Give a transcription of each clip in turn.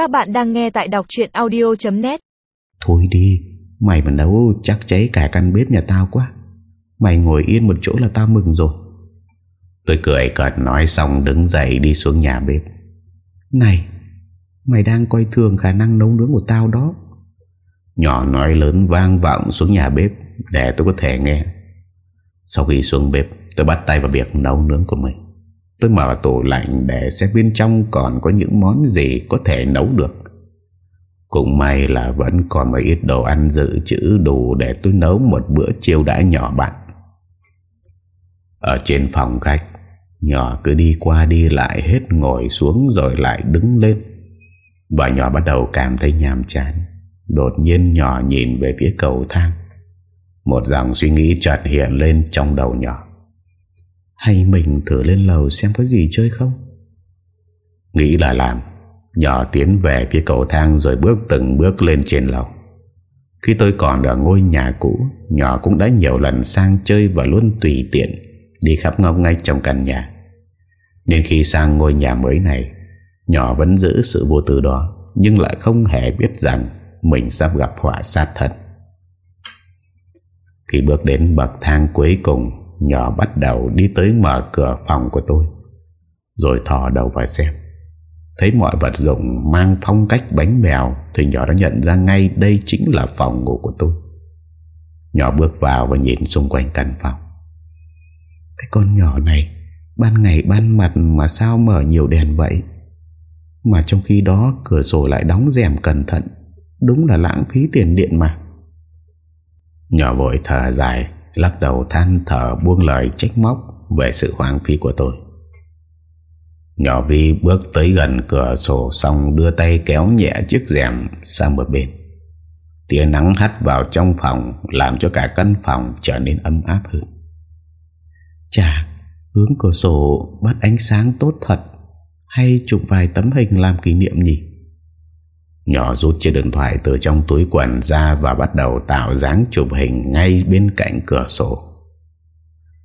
Các bạn đang nghe tại đọc chuyện audio.net Thôi đi, Mày mà nấu chắc cháy cả căn bếp nhà tao quá. Mày ngồi yên một chỗ là tao mừng rồi. Tôi cười cợt nói xong đứng dậy đi xuống nhà bếp. Này, Mày đang coi thường khả năng nấu nướng của tao đó. Nhỏ nói lớn vang vọng xuống nhà bếp Để tôi có thể nghe. Sau khi xuống bếp, Tôi bắt tay vào việc nấu nướng của mình. Tôi mở tủ lạnh để xem bên trong còn có những món gì có thể nấu được. Cũng may là vẫn còn một ít đồ ăn dự trữ đủ để tôi nấu một bữa chiều đã nhỏ bạn. Ở trên phòng khách, Nhỏ cứ đi qua đi lại hết ngồi xuống rồi lại đứng lên. Và nhỏ bắt đầu cảm thấy nhàm chán. Đột nhiên nhỏ nhìn về phía cầu thang. Một dòng suy nghĩ chợt hiện lên trong đầu nhỏ hay mình thử lên lầu xem có gì chơi không? Nghĩ là làm. Nhỏ tiến về phía cầu thang Rồi bước từng bước lên trên lầu. Khi tôi còn ở ngôi nhà cũ, Nhỏ cũng đã nhiều lần sang chơi Và luôn tùy tiện Đi khắp ngóc ngay trong căn nhà. Nên khi sang ngôi nhà mới này, Nhỏ vẫn giữ sự vô tư đó, Nhưng lại không hề biết rằng Mình sắp gặp họa sát thật. Khi bước đến bậc thang cuối cùng Nhỏ bắt đầu đi tới mở cửa phòng của tôi, Rồi thò đầu vào xem. Thấy mọi vật dụng mang phong cách bánh bèo Thì nhỏ đã nhận ra ngay đây chính là phòng ngủ của tôi. Nhỏ bước vào và nhìn xung quanh căn phòng. Cái con nhỏ này, Ban ngày ban mặt mà sao mở nhiều đèn vậy? Mà trong khi đó cửa sổ lại đóng rèm cẩn thận, Đúng là lãng phí tiền điện mà. Nhỏ vội thở dài. Lắc đầu than thở buông lời trách móc Về sự hoang phí của tôi. Nhỏ Vi bước tới gần cửa sổ Xong đưa tay kéo nhẹ chiếc rèm sang một bên. Tia nắng hắt vào trong phòng Làm cho cả căn phòng trở nên ấm áp hơn. Chà, Hướng cửa sổ bắt ánh sáng tốt thật, Hay chụp vài tấm hình làm kỷ niệm nhỉ? Nhỏ rút chiếc điện thoại từ trong túi quần ra và bắt đầu tạo dáng chụp hình ngay bên cạnh cửa sổ.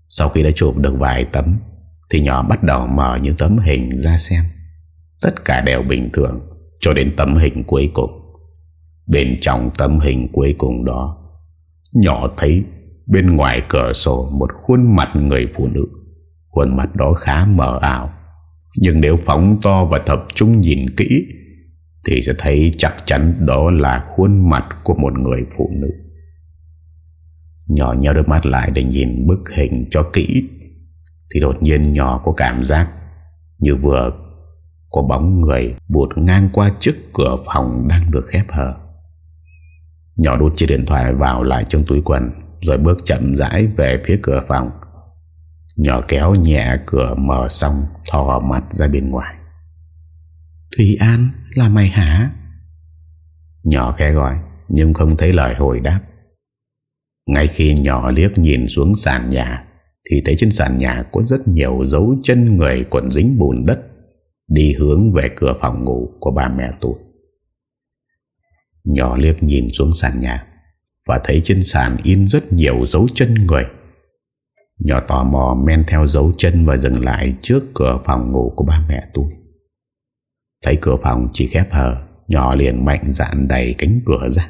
Sau khi đã chụp được vài tấm, thì nhỏ bắt đầu mở những tấm hình ra xem. Tất cả đều bình thường cho đến tấm hình cuối cùng. Bên trong tấm hình cuối cùng đó, nhỏ thấy bên ngoài cửa sổ một khuôn mặt người phụ nữ. Khuôn mặt đó khá mờ ảo, nhưng nếu phóng to và tập trung nhìn kỹ, thì sẽ thấy chắc chắn đó là khuôn mặt của một người phụ nữ. Nhỏ nhau đôi mắt lại để nhìn bức hình cho kỹ, thì đột nhiên nhỏ có cảm giác như vừa có bóng người vụt ngang qua trước cửa phòng đang được khép hờ. Nhỏ đút chiếc điện thoại vào lại trong túi quần, rồi bước chậm rãi về phía cửa phòng. Nhỏ kéo nhẹ cửa mở xong, thò mặt ra bên ngoài. Thùy An là mày hả? Nhỏ khẽ gọi, Nhưng không thấy lời hồi đáp. Ngay khi nhỏ liếc nhìn xuống sàn nhà, Thì thấy trên sàn nhà có rất nhiều dấu chân người quần dính bùn đất, Đi hướng về cửa phòng ngủ của bà mẹ tôi. Nhỏ liếc nhìn xuống sàn nhà Và thấy trên sàn in rất nhiều dấu chân người. Nhỏ tò mò men theo dấu chân và dừng lại trước cửa phòng ngủ của ba mẹ tôi. Thấy cửa phòng chỉ khép hờ, Nhỏ liền mạnh dạn đầy cánh cửa ra.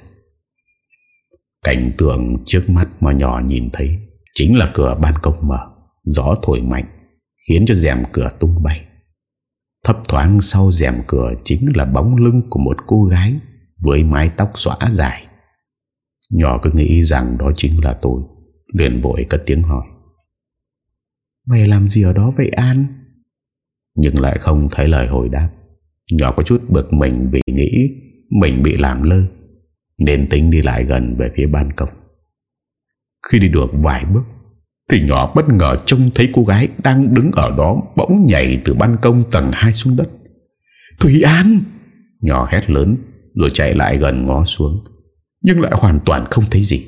Cảnh tượng trước mắt mà nhỏ nhìn thấy Chính là cửa ban công mở, Gió thổi mạnh, Khiến cho rèm cửa tung bay. Thấp thoáng sau rèm cửa Chính là bóng lưng của một cô gái Với mái tóc xõa dài. Nhỏ cứ nghĩ rằng đó chính là tôi, liền vội cất tiếng hỏi. Mày làm gì ở đó vậy, An? Nhưng lại không thấy lời hồi đáp. Nhỏ có chút bực mình vì nghĩ mình bị làm lơ, Nên tính đi lại gần về phía ban công. Khi đi được vài bước, Thì nhỏ bất ngờ trông thấy cô gái đang đứng ở đó Bỗng nhảy từ ban công tầng 2 xuống đất. Thủy An! Nhỏ hét lớn, Rồi chạy lại gần ngó xuống, Nhưng lại hoàn toàn không thấy gì.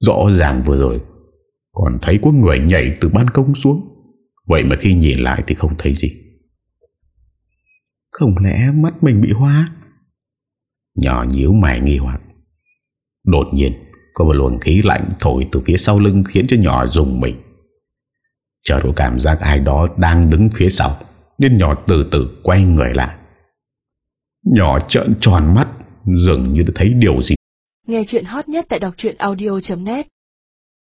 Rõ ràng vừa rồi, Còn thấy có người nhảy từ ban công xuống. Vậy mà khi nhìn lại thì không thấy gì không lẽ mắt mình bị hoa Nhỏ nhíu mày nghi hoặc. Đột nhiên Có một luồng khí lạnh thổi từ phía sau lưng Khiến cho nhỏ dùng mình. Chợt có cảm giác ai đó đang đứng phía sau Nên nhỏ từ từ quay người lại. Nhỏ trợn tròn mắt Dường như đã thấy điều gì. Nghe chuyện hot nhất tại đọc audio.net